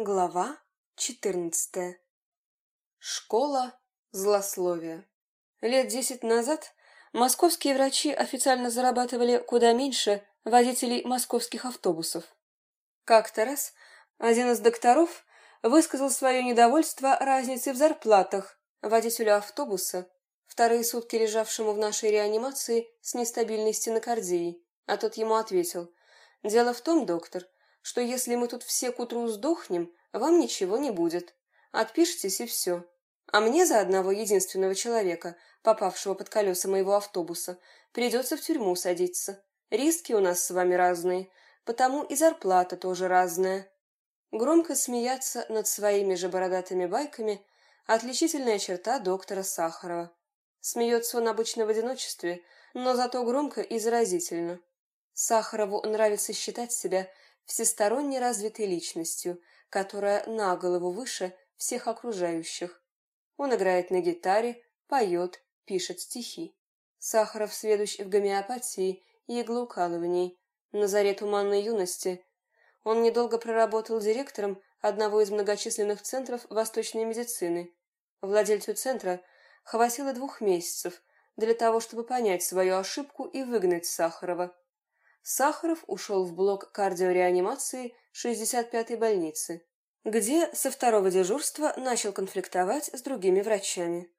Глава 14. Школа злословия. Лет десять назад московские врачи официально зарабатывали куда меньше водителей московских автобусов. Как-то раз один из докторов высказал свое недовольство разницей в зарплатах водителю автобуса, вторые сутки лежавшему в нашей реанимации с нестабильной стенокардией, а тот ему ответил, «Дело в том, доктор, что если мы тут все к утру сдохнем, вам ничего не будет. Отпишитесь и все. А мне за одного единственного человека, попавшего под колеса моего автобуса, придется в тюрьму садиться. Риски у нас с вами разные, потому и зарплата тоже разная. Громко смеяться над своими же бородатыми байками – отличительная черта доктора Сахарова. Смеется он обычно в одиночестве, но зато громко и заразительно. Сахарову нравится считать себя всесторонне развитой личностью, которая на голову выше всех окружающих. Он играет на гитаре, поет, пишет стихи. Сахаров сведущ в гомеопатии и иглоукалывании, на заре туманной юности. Он недолго проработал директором одного из многочисленных центров восточной медицины. Владельцу центра хватило двух месяцев для того, чтобы понять свою ошибку и выгнать Сахарова. Сахаров ушел в блок кардиореанимации 65-й больницы, где со второго дежурства начал конфликтовать с другими врачами.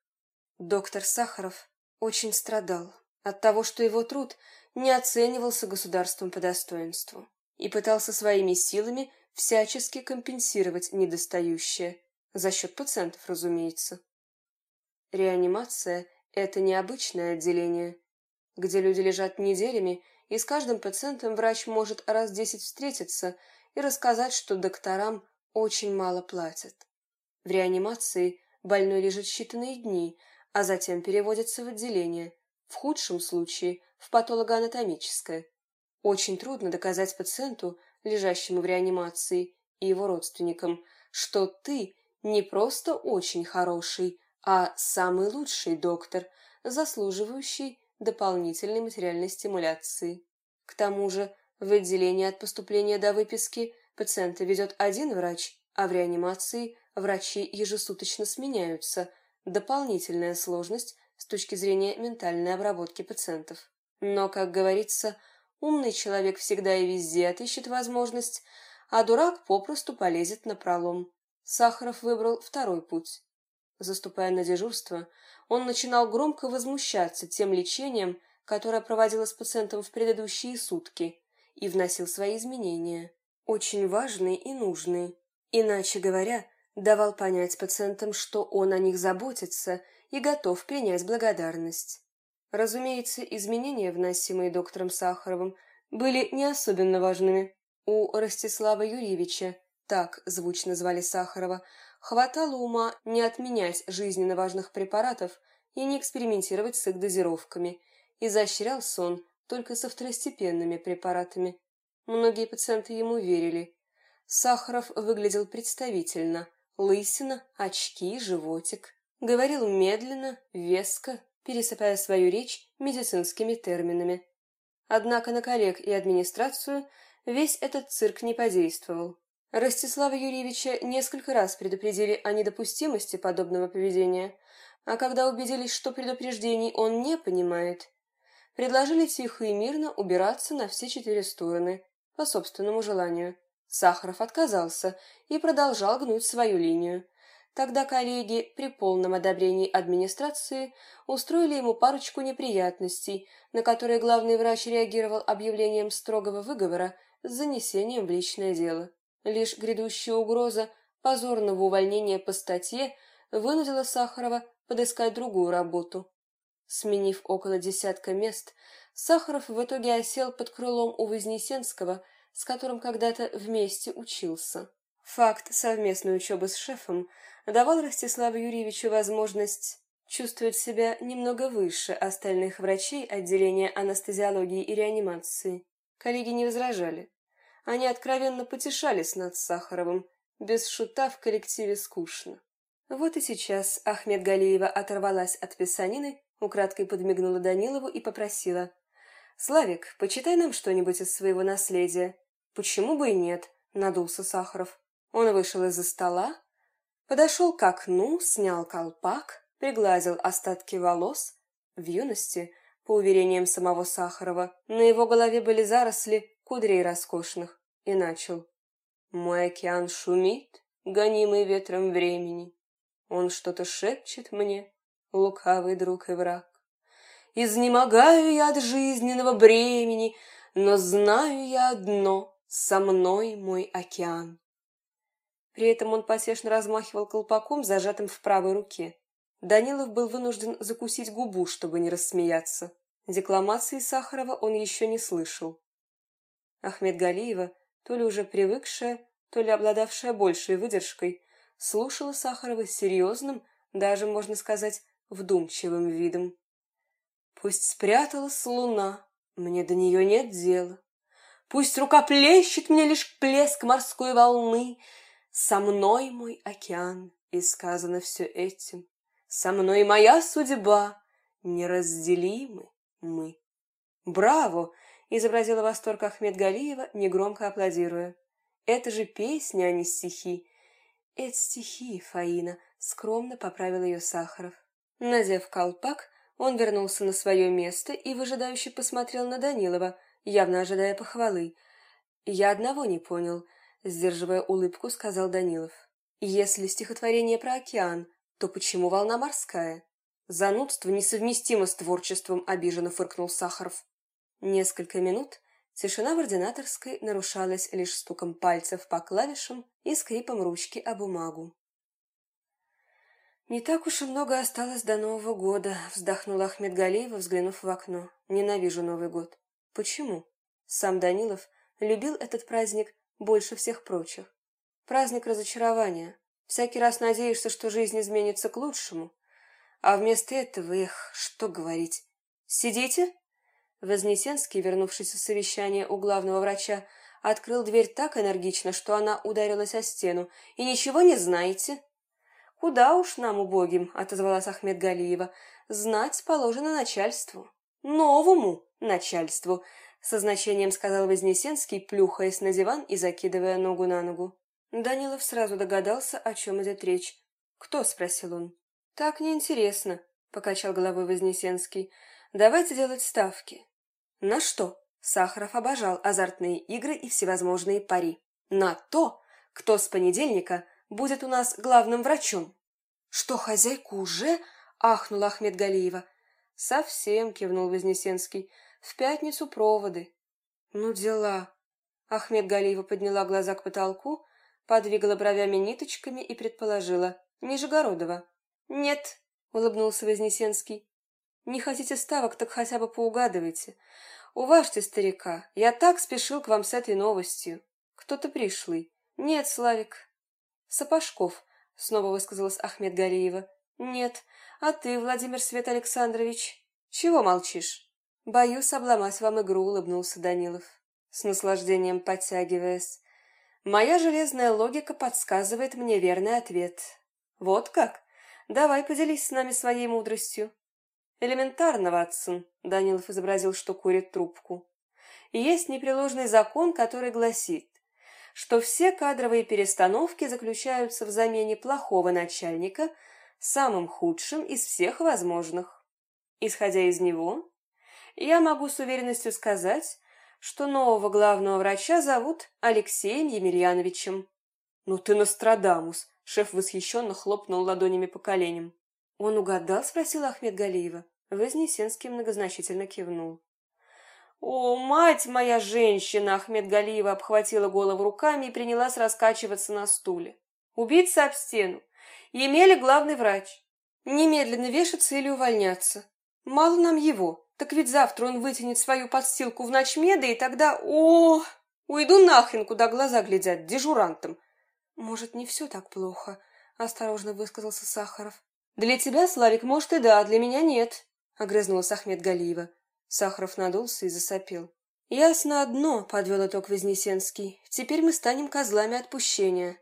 Доктор Сахаров очень страдал от того, что его труд не оценивался государством по достоинству и пытался своими силами всячески компенсировать недостающее, за счет пациентов, разумеется. Реанимация – это необычное отделение, где люди лежат неделями и с каждым пациентом врач может раз десять встретиться и рассказать, что докторам очень мало платят. В реанимации больной лежит считанные дни, а затем переводится в отделение, в худшем случае в патологоанатомическое. Очень трудно доказать пациенту, лежащему в реанимации, и его родственникам, что ты не просто очень хороший, а самый лучший доктор, заслуживающий дополнительной материальной стимуляции. К тому же в отделении от поступления до выписки пациента ведет один врач, а в реанимации врачи ежесуточно сменяются. Дополнительная сложность с точки зрения ментальной обработки пациентов. Но, как говорится, умный человек всегда и везде отыщет возможность, а дурак попросту полезет на пролом. Сахаров выбрал второй путь. Заступая на дежурство, он начинал громко возмущаться тем лечением, которое проводила с пациентом в предыдущие сутки, и вносил свои изменения, очень важные и нужные. Иначе говоря, давал понять пациентам, что он о них заботится и готов принять благодарность. Разумеется, изменения, вносимые доктором Сахаровым, были не особенно важными. У Ростислава Юрьевича, так звучно звали Сахарова, хватало ума не отменять жизненно важных препаратов и не экспериментировать с их дозировками, и заощрял сон только со второстепенными препаратами. Многие пациенты ему верили. Сахаров выглядел представительно, лысина, очки, животик. Говорил медленно, веско, пересыпая свою речь медицинскими терминами. Однако на коллег и администрацию весь этот цирк не подействовал. Ростислава Юрьевича несколько раз предупредили о недопустимости подобного поведения, а когда убедились, что предупреждений он не понимает, предложили тихо и мирно убираться на все четыре стороны, по собственному желанию. Сахаров отказался и продолжал гнуть свою линию. Тогда коллеги при полном одобрении администрации устроили ему парочку неприятностей, на которые главный врач реагировал объявлением строгого выговора с занесением в личное дело. Лишь грядущая угроза позорного увольнения по статье вынудила Сахарова подыскать другую работу. Сменив около десятка мест, Сахаров в итоге осел под крылом у Вознесенского, с которым когда-то вместе учился. Факт совместной учебы с шефом давал Ростиславу Юрьевичу возможность чувствовать себя немного выше остальных врачей отделения анестезиологии и реанимации. Коллеги не возражали. Они откровенно потешались над Сахаровым. Без шута в коллективе скучно. Вот и сейчас Ахмед Галиева оторвалась от писанины, украдкой подмигнула Данилову и попросила. «Славик, почитай нам что-нибудь из своего наследия». «Почему бы и нет?» — надулся Сахаров. Он вышел из-за стола, подошел к окну, снял колпак, пригладил остатки волос. В юности, по уверениям самого Сахарова, на его голове были заросли кудрей роскошных, и начал. «Мой океан шумит, гонимый ветром времени. Он что-то шепчет мне, лукавый друг и враг. Изнемогаю я от жизненного бремени, но знаю я одно — со мной мой океан. При этом он посешно размахивал колпаком, зажатым в правой руке. Данилов был вынужден закусить губу, чтобы не рассмеяться. Декламации Сахарова он еще не слышал. Ахмед Галиева, то ли уже привыкшая, то ли обладавшая большей выдержкой, слушала Сахарова серьезным, даже, можно сказать, вдумчивым видом. Пусть спряталась луна, мне до нее нет дела. Пусть рука плещет мне лишь плеск морской волны. Со мной мой океан, и сказано все этим. Со мной моя судьба, неразделимы мы. «Браво!» — изобразила восторг Ахмед Галиева, негромко аплодируя. «Это же песня, а не стихи!» «Это стихи, Фаина!» — скромно поправил ее Сахаров. Надев колпак, он вернулся на свое место и выжидающе посмотрел на Данилова, явно ожидая похвалы. «Я одного не понял», — сдерживая улыбку, сказал Данилов. «Если стихотворение про океан, то почему волна морская?» «Занудство несовместимо с творчеством», — обиженно фыркнул Сахаров. Несколько минут тишина в ординаторской нарушалась лишь стуком пальцев по клавишам и скрипом ручки о бумагу. «Не так уж и много осталось до Нового года», — вздохнула Ахмед Галеева, взглянув в окно. «Ненавижу Новый год». «Почему?» Сам Данилов любил этот праздник больше всех прочих. Праздник разочарования. Всякий раз надеешься, что жизнь изменится к лучшему. А вместо этого, эх, что говорить. «Сидите?» Вознесенский, вернувшийся с совещания у главного врача, открыл дверь так энергично, что она ударилась о стену. «И ничего не знаете?» «Куда уж нам, убогим», — отозвалась Ахмед Галиева. «Знать положено начальству». «Новому начальству», — со значением сказал Вознесенский, плюхаясь на диван и закидывая ногу на ногу. Данилов сразу догадался, о чем идет речь. «Кто?» — спросил он. «Так неинтересно», — покачал головой Вознесенский. «Давайте делать ставки». «На что?» Сахаров обожал азартные игры и всевозможные пари. «На то, кто с понедельника будет у нас главным врачом. Что, хозяйку уже? ахнула Ахмед Галиева. Совсем, кивнул Вознесенский. В пятницу проводы. Ну дела. Ахмед Галиева подняла глаза к потолку, подвигала бровями ниточками и предположила. Нижегородова. Нет, улыбнулся Вознесенский. Не хотите ставок, так хотя бы поугадывайте. Уважьте старика, я так спешил к вам с этой новостью. Кто-то пришлый. Нет, Славик, «Сапожков», — снова высказалась Ахмед Галиева. «Нет. А ты, Владимир Свет Александрович? Чего молчишь?» «Боюсь обломать вам игру», — улыбнулся Данилов, с наслаждением подтягиваясь. «Моя железная логика подсказывает мне верный ответ». «Вот как? Давай поделись с нами своей мудростью». «Элементарно, Ватсон», — Данилов изобразил, что курит трубку. «Есть непреложный закон, который гласит, что все кадровые перестановки заключаются в замене плохого начальника самым худшим из всех возможных. Исходя из него, я могу с уверенностью сказать, что нового главного врача зовут Алексеем Емельяновичем. «Ну ты Нострадамус!» — шеф восхищенно хлопнул ладонями по коленям. «Он угадал?» — спросила Ахмед Галиева. Вознесенский многозначительно кивнул. «О, мать моя женщина!» Ахмед Галиева обхватила голову руками и принялась раскачиваться на стуле. «Убиться об стену. Емели главный врач. Немедленно вешаться или увольняться. Мало нам его. Так ведь завтра он вытянет свою подстилку в ночмеда, и тогда... О, уйду нахрен, куда глаза глядят, дежурантом. Может, не все так плохо, осторожно высказался Сахаров. Для тебя, Славик, может и да, для меня нет, огрызнулась Ахмед Галиева. Сахаров надулся и засопел. «Ясно одно», — подвел итог Вознесенский. «Теперь мы станем козлами отпущения.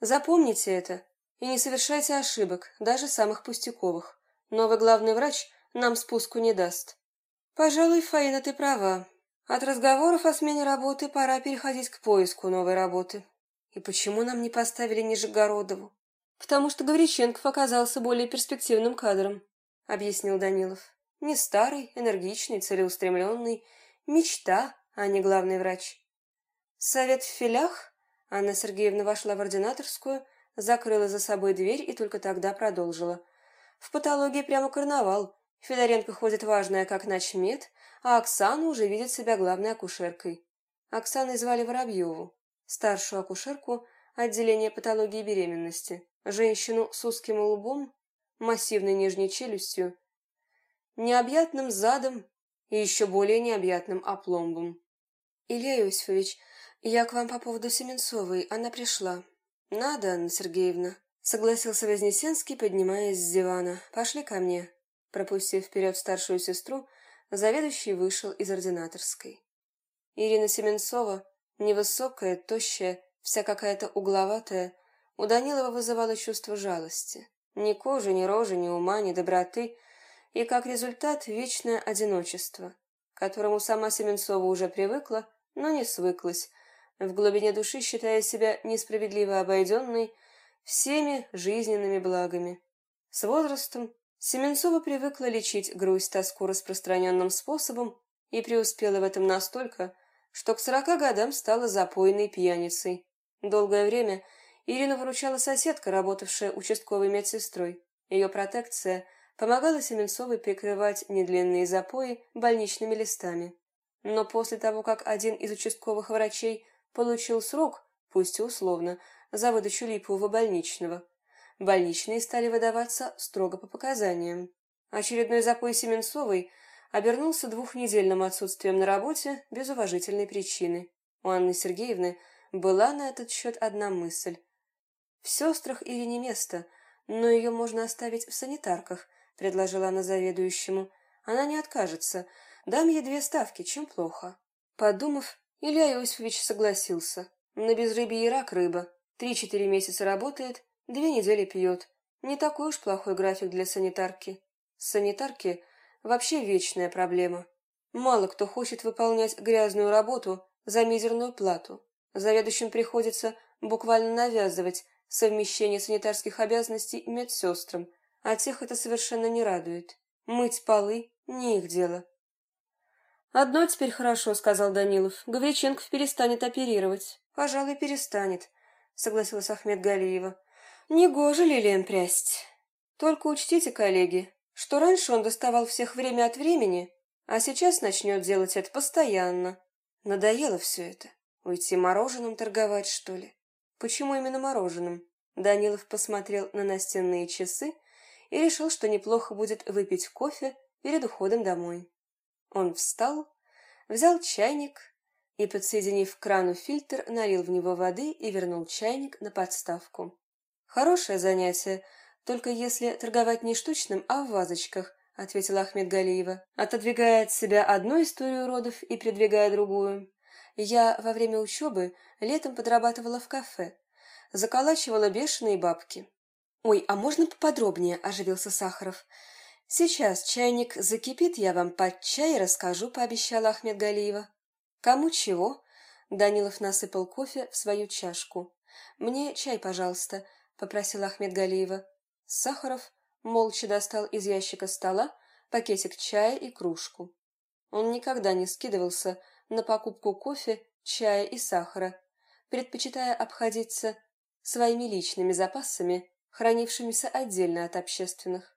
Запомните это и не совершайте ошибок, даже самых пустяковых. Новый главный врач нам спуску не даст». «Пожалуй, Фаина, ты права. От разговоров о смене работы пора переходить к поиску новой работы». И почему нам не поставили Нижегородову? Потому что Гавриченков оказался более перспективным кадром, объяснил Данилов. Не старый, энергичный, целеустремленный. Мечта, а не главный врач. Совет в филях? Анна Сергеевна вошла в ординаторскую, закрыла за собой дверь и только тогда продолжила. В патологии прямо карнавал. Федоренко ходит важная как начмед, а Оксана уже видит себя главной акушеркой. Оксаной звали Воробьеву, старшую акушерку отделения патологии беременности, женщину с узким лбом, массивной нижней челюстью, необъятным задом и еще более необъятным опломбом. «Илья Иосифович, я к вам по поводу Семенцовой, она пришла». «Надо, Анна Сергеевна», — согласился Вознесенский, поднимаясь с дивана. «Пошли ко мне». Пропустив вперед старшую сестру, заведующий вышел из ординаторской. Ирина Семенцова, невысокая, тощая, вся какая-то угловатая, у Данилова вызывала чувство жалости. Ни кожи, ни рожи, ни ума, ни доброты, и как результат вечное одиночество, к которому сама Семенцова уже привыкла, но не свыклась, в глубине души считая себя несправедливо обойденной всеми жизненными благами. С возрастом Семенцова привыкла лечить грусть тоску распространенным способом и преуспела в этом настолько, что к сорока годам стала запойной пьяницей. Долгое время Ирину выручала соседка, работавшая участковой медсестрой. Ее протекция помогала Семенцовой прикрывать недлинные запои больничными листами. Но после того, как один из участковых врачей получил срок, пусть и условно, за выдачу липового больничного, больничные стали выдаваться строго по показаниям. Очередной запой Семенцовой обернулся двухнедельным отсутствием на работе без уважительной причины. У Анны Сергеевны была на этот счет одна мысль. В сестрах или не место, но ее можно оставить в санитарках, предложила она заведующему. Она не откажется. Дам ей две ставки, чем плохо. Подумав, Илья Иосифович согласился. На безрыбье и рак рыба. Три-четыре месяца работает, Две недели пьет. Не такой уж плохой график для санитарки. Санитарки вообще вечная проблема. Мало кто хочет выполнять грязную работу за мизерную плату. Заведующим приходится буквально навязывать совмещение санитарских обязанностей медсестрам, а тех это совершенно не радует. Мыть полы – не их дело. «Одно теперь хорошо», — сказал Данилов. «Гавриченков перестанет оперировать». «Пожалуй, перестанет», — согласилась Ахмед Галиева. Негоже лилиям прясть. Только учтите, коллеги, что раньше он доставал всех время от времени, а сейчас начнет делать это постоянно. Надоело все это. Уйти мороженым торговать, что ли? Почему именно мороженым? Данилов посмотрел на настенные часы и решил, что неплохо будет выпить кофе перед уходом домой. Он встал, взял чайник и, подсоединив к крану фильтр, налил в него воды и вернул чайник на подставку. Хорошее занятие, только если торговать не штучным, а в вазочках, ответила Ахмед Галиева, отодвигая от себя одну историю родов и придвигая другую. Я во время учебы летом подрабатывала в кафе, заколачивала бешеные бабки. Ой, а можно поподробнее, оживился Сахаров. Сейчас чайник закипит, я вам под чай расскажу, пообещала Ахмед Галиева. Кому чего? Данилов насыпал кофе в свою чашку. Мне чай, пожалуйста, попросила Ахмед Галиева. Сахаров молча достал из ящика стола пакетик чая и кружку. Он никогда не скидывался на покупку кофе, чая и сахара, предпочитая обходиться своими личными запасами, хранившимися отдельно от общественных.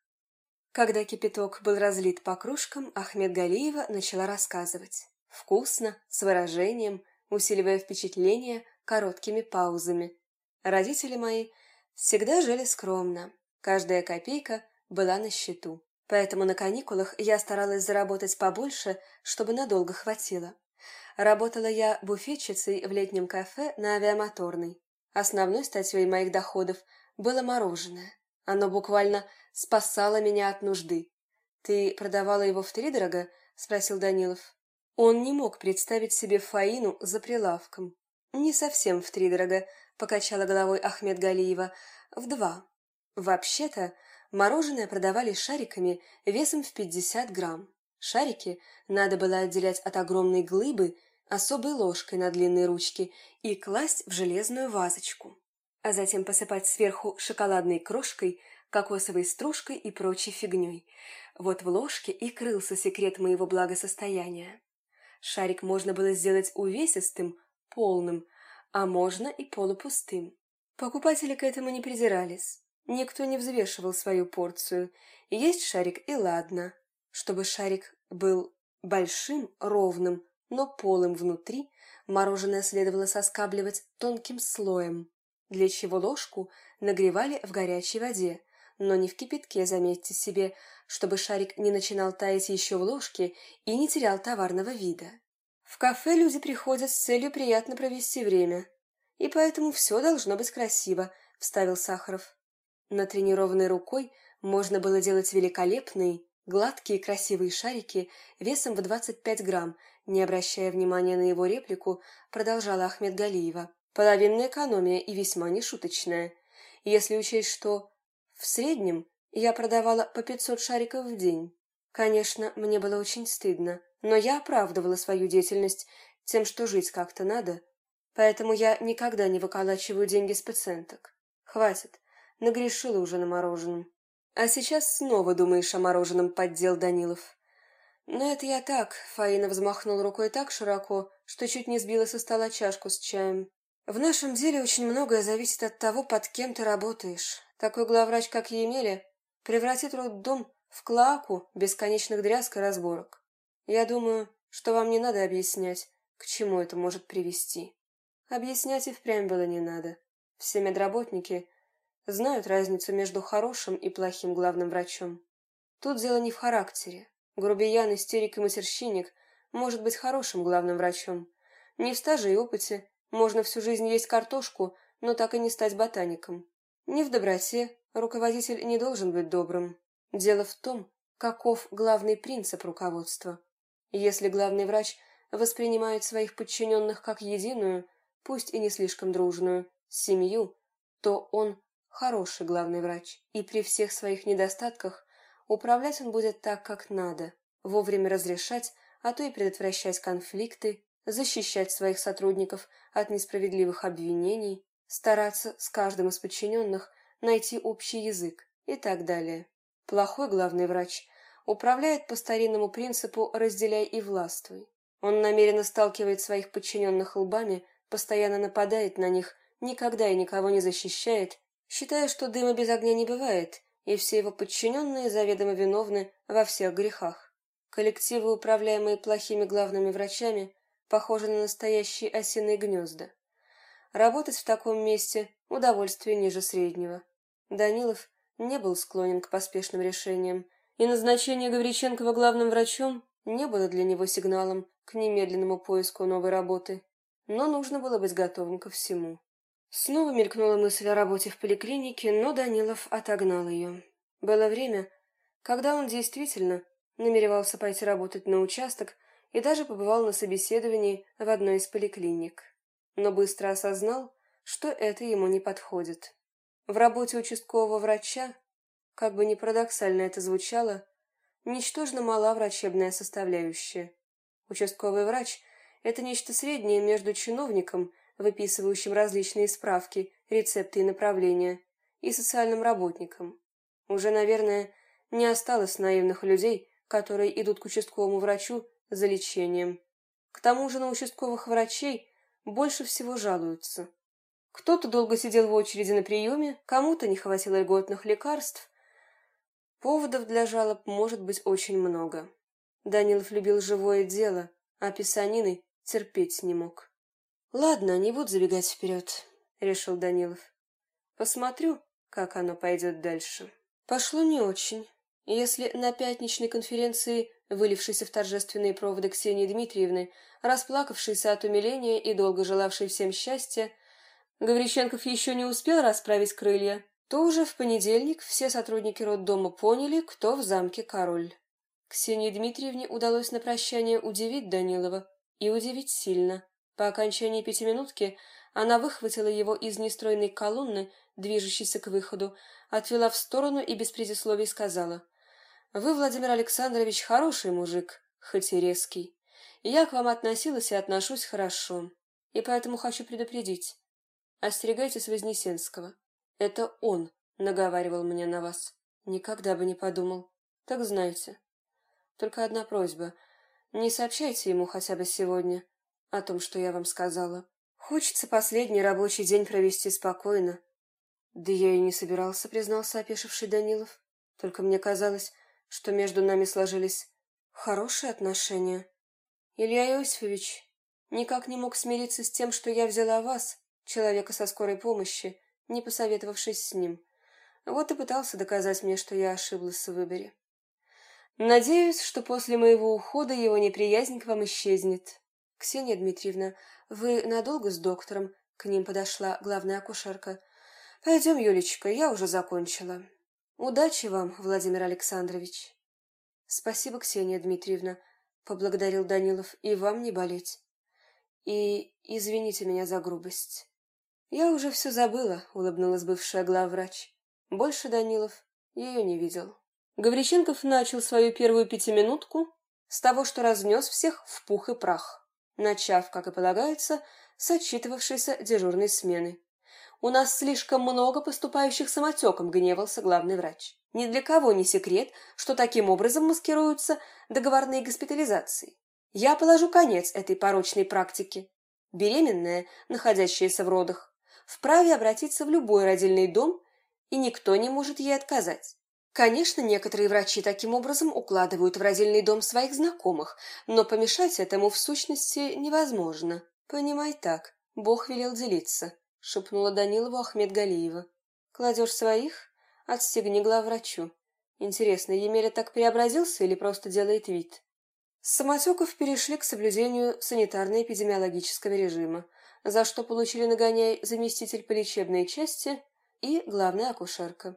Когда кипяток был разлит по кружкам, Ахмед Галиева начала рассказывать. Вкусно, с выражением, усиливая впечатление короткими паузами. Родители мои Всегда жили скромно. Каждая копейка была на счету. Поэтому на каникулах я старалась заработать побольше, чтобы надолго хватило. Работала я буфетчицей в летнем кафе на авиамоторной. Основной статьей моих доходов было мороженое. Оно буквально спасало меня от нужды. «Ты продавала его втридорога?» — спросил Данилов. Он не мог представить себе Фаину за прилавком. «Не совсем втридорога», покачала головой Ахмед Галиева. В два. Вообще-то, мороженое продавали шариками весом в 50 грамм. Шарики надо было отделять от огромной глыбы, особой ложкой на длинной ручке и класть в железную вазочку, а затем посыпать сверху шоколадной крошкой, кокосовой стружкой и прочей фигней. Вот в ложке и крылся секрет моего благосостояния. Шарик можно было сделать увесистым, полным, а можно и полупустым. Покупатели к этому не придирались. Никто не взвешивал свою порцию. Есть шарик и ладно. Чтобы шарик был большим, ровным, но полым внутри, мороженое следовало соскабливать тонким слоем, для чего ложку нагревали в горячей воде, но не в кипятке, заметьте себе, чтобы шарик не начинал таять еще в ложке и не терял товарного вида. В кафе люди приходят с целью приятно провести время, и поэтому все должно быть красиво, вставил Сахаров. Натренированной рукой можно было делать великолепные, гладкие красивые шарики весом в 25 грамм, не обращая внимания на его реплику, продолжала Ахмед Галиева. Половинная экономия и весьма нешуточная. Если учесть, что в среднем я продавала по 500 шариков в день. Конечно, мне было очень стыдно, но я оправдывала свою деятельность тем, что жить как-то надо, Поэтому я никогда не выколачиваю деньги с пациенток. Хватит, нагрешила уже на мороженом. А сейчас снова думаешь о мороженом, поддел Данилов. Но это я так, Фаина взмахнул рукой так широко, что чуть не сбила со стола чашку с чаем. В нашем деле очень многое зависит от того, под кем ты работаешь. Такой главврач, как Емеля, превратит роддом в клаку бесконечных дрязг и разборок. Я думаю, что вам не надо объяснять, к чему это может привести. Объяснять и впрямь было не надо. Все медработники знают разницу между хорошим и плохим главным врачом. Тут дело не в характере. Грубиян, истерик и матерщинник может быть хорошим главным врачом. Не в стаже и опыте можно всю жизнь есть картошку, но так и не стать ботаником. Не в доброте руководитель не должен быть добрым. Дело в том, каков главный принцип руководства. Если главный врач воспринимает своих подчиненных как единую, пусть и не слишком дружную, семью, то он хороший главный врач, и при всех своих недостатках управлять он будет так, как надо, вовремя разрешать, а то и предотвращать конфликты, защищать своих сотрудников от несправедливых обвинений, стараться с каждым из подчиненных найти общий язык и так далее. Плохой главный врач управляет по старинному принципу «разделяй и властвуй». Он намеренно сталкивает своих подчиненных лбами постоянно нападает на них, никогда и никого не защищает, считая, что дыма без огня не бывает, и все его подчиненные заведомо виновны во всех грехах. Коллективы, управляемые плохими главными врачами, похожи на настоящие осиные гнезда. Работать в таком месте – удовольствие ниже среднего. Данилов не был склонен к поспешным решениям, и назначение Гавриченкова главным врачом не было для него сигналом к немедленному поиску новой работы но нужно было быть готовым ко всему. Снова мелькнула мысль о работе в поликлинике, но Данилов отогнал ее. Было время, когда он действительно намеревался пойти работать на участок и даже побывал на собеседовании в одной из поликлиник. Но быстро осознал, что это ему не подходит. В работе участкового врача, как бы ни парадоксально это звучало, ничтожно мала врачебная составляющая. Участковый врач это нечто среднее между чиновником, выписывающим различные справки, рецепты и направления, и социальным работником. Уже, наверное, не осталось наивных людей, которые идут к участковому врачу за лечением. К тому же на участковых врачей больше всего жалуются. Кто-то долго сидел в очереди на приеме, кому-то не хватило льготных лекарств. Поводов для жалоб может быть очень много. Данилов любил живое дело, а писанины терпеть не мог. «Ладно, не буду забегать вперед», — решил Данилов. «Посмотрю, как оно пойдет дальше». Пошло не очень. Если на пятничной конференции, вылившейся в торжественные проводы Ксении Дмитриевны, расплакавшейся от умиления и долго желавшей всем счастья, Гавриченков еще не успел расправить крылья, то уже в понедельник все сотрудники роддома поняли, кто в замке король. Ксении Дмитриевне удалось на прощание удивить Данилова, и удивить сильно. По окончании пятиминутки она выхватила его из нестройной колонны, движущейся к выходу, отвела в сторону и без предисловий сказала. «Вы, Владимир Александрович, хороший мужик, хоть и резкий. Я к вам относилась и отношусь хорошо, и поэтому хочу предупредить. Остерегайтесь Вознесенского. Это он наговаривал мне на вас. Никогда бы не подумал. Так знайте. Только одна просьба. Не сообщайте ему хотя бы сегодня о том, что я вам сказала. Хочется последний рабочий день провести спокойно. Да я и не собирался, признался опешивший Данилов. Только мне казалось, что между нами сложились хорошие отношения. Илья Иосифович никак не мог смириться с тем, что я взяла вас, человека со скорой помощи, не посоветовавшись с ним. Вот и пытался доказать мне, что я ошиблась в выборе. Надеюсь, что после моего ухода его неприязнь к вам исчезнет. Ксения Дмитриевна, вы надолго с доктором? К ним подошла главная акушерка. Пойдем, Юлечка, я уже закончила. Удачи вам, Владимир Александрович. Спасибо, Ксения Дмитриевна, поблагодарил Данилов, и вам не болеть. И извините меня за грубость. «Я уже все забыла», — улыбнулась бывшая главврач. Больше Данилов ее не видел. Гавриченков начал свою первую пятиминутку с того, что разнес всех в пух и прах, начав, как и полагается, с отчитывавшейся дежурной смены. «У нас слишком много поступающих самотеком», — гневался главный врач. «Ни для кого не секрет, что таким образом маскируются договорные госпитализации. Я положу конец этой порочной практике. Беременная, находящаяся в родах, вправе обратиться в любой родильный дом, и никто не может ей отказать. Конечно, некоторые врачи таким образом укладывают в родильный дом своих знакомых, но помешать этому в сущности невозможно. Понимай так, Бог велел делиться, шепнула Данилову Ахмед Галиева. Кладешь своих? Отстегни главврачу. Интересно, Емеля так преобразился или просто делает вид? С самотеков перешли к соблюдению санитарно-эпидемиологического режима за что получили нагоняй заместитель по лечебной части и главная акушерка.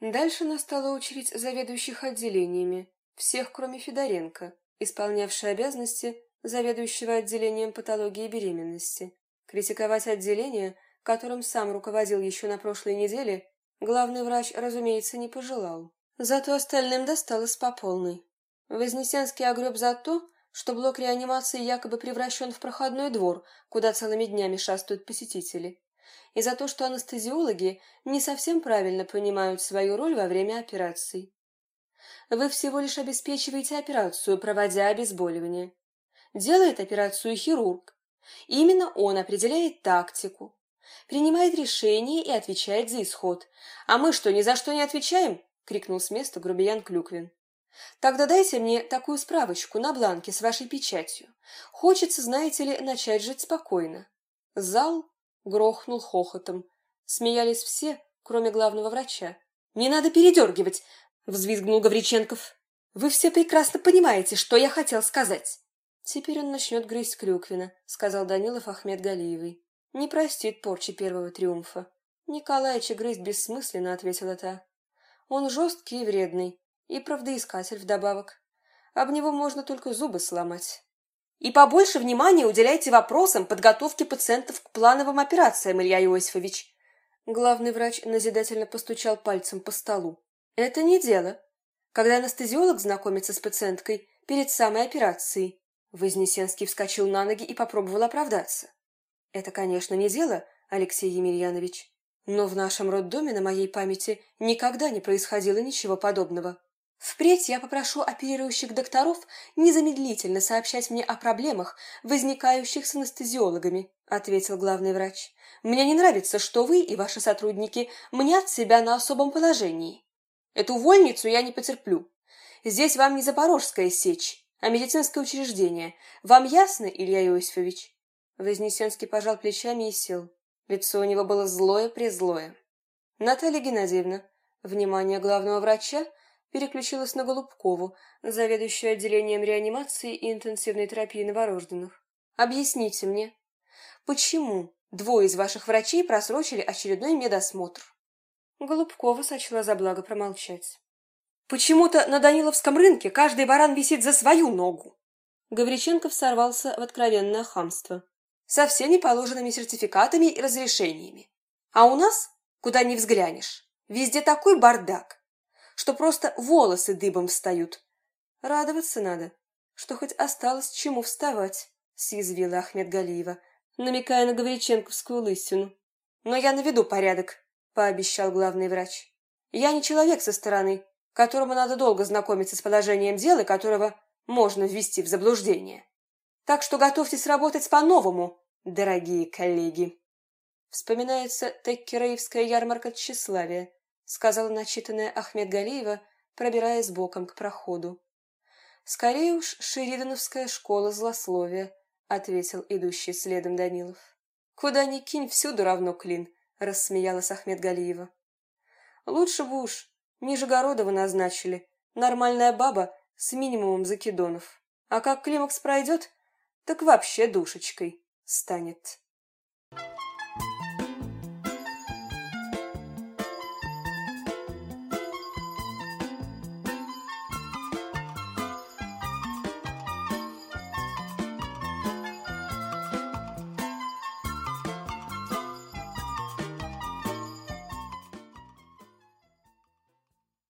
Дальше настала очередь заведующих отделениями, всех кроме Федоренко, исполнявшей обязанности заведующего отделением патологии беременности. Критиковать отделение, которым сам руководил еще на прошлой неделе, главный врач, разумеется, не пожелал. Зато остальным досталось по полной. Вознесенский огреб за то, что блок реанимации якобы превращен в проходной двор, куда целыми днями шастают посетители, и за то, что анестезиологи не совсем правильно понимают свою роль во время операций. Вы всего лишь обеспечиваете операцию, проводя обезболивание. Делает операцию хирург. Именно он определяет тактику, принимает решение и отвечает за исход. А мы что, ни за что не отвечаем? крикнул с места грубиян Клюквин. Тогда дайте мне такую справочку на бланке с вашей печатью. Хочется, знаете ли, начать жить спокойно. Зал грохнул хохотом. Смеялись все, кроме главного врача. «Не надо передергивать!» — взвизгнул Гавриченков. «Вы все прекрасно понимаете, что я хотел сказать!» «Теперь он начнет грызть Клюквина», — сказал Данилов Ахмед Галиевой. «Не простит порчи первого триумфа». «Николаича грызть бессмысленно», — ответила та. «Он жесткий и вредный, и правдоискатель вдобавок. Об него можно только зубы сломать. И побольше внимания уделяйте вопросам подготовки пациентов к плановым операциям, Илья Иосифович. Главный врач назидательно постучал пальцем по столу. Это не дело. Когда анестезиолог знакомится с пациенткой перед самой операцией, Вознесенский вскочил на ноги и попробовал оправдаться. Это, конечно, не дело, Алексей Емельянович, но в нашем роддоме на моей памяти никогда не происходило ничего подобного. Впредь я попрошу оперирующих докторов незамедлительно сообщать мне о проблемах, возникающих с анестезиологами, ответил главный врач. Мне не нравится, что вы и ваши сотрудники мнят себя на особом положении. Эту вольницу я не потерплю. Здесь вам не Запорожская сечь, а медицинское учреждение. Вам ясно, Илья Иосифович? Вознесенский пожал плечами и сел. Лицо у него было злое-презлое. Наталья Геннадьевна, внимание главного врача переключилась на Голубкову, заведующую отделением реанимации и интенсивной терапии новорожденных. «Объясните мне, почему двое из ваших врачей просрочили очередной медосмотр?» Голубкова сочла за благо промолчать. «Почему-то на Даниловском рынке каждый баран висит за свою ногу!» Гавриченков сорвался в откровенное хамство. «Со всеми положенными сертификатами и разрешениями. А у нас, куда ни взглянешь, везде такой бардак что просто волосы дыбом встают. Радоваться надо, что хоть осталось чему вставать, съязвила Ахмед Галиева, намекая на Гавриченковскую лысину. Но я наведу порядок, пообещал главный врач. Я не человек со стороны, которому надо долго знакомиться с положением дела, которого можно ввести в заблуждение. Так что готовьтесь работать по-новому, дорогие коллеги. Вспоминается Теккереевская ярмарка тщеславия, сказала начитанная Ахмед Галиева, пробираясь боком к проходу. Скорее уж Шеридановская школа злословия, ответил идущий следом Данилов. Куда ни кинь, всюду равно клин, рассмеялась Ахмед Галиева. Лучше бы уж Нижегородова назначили. Нормальная баба с минимумом закидонов. А как климакс пройдет, так вообще душечкой станет. Thank you.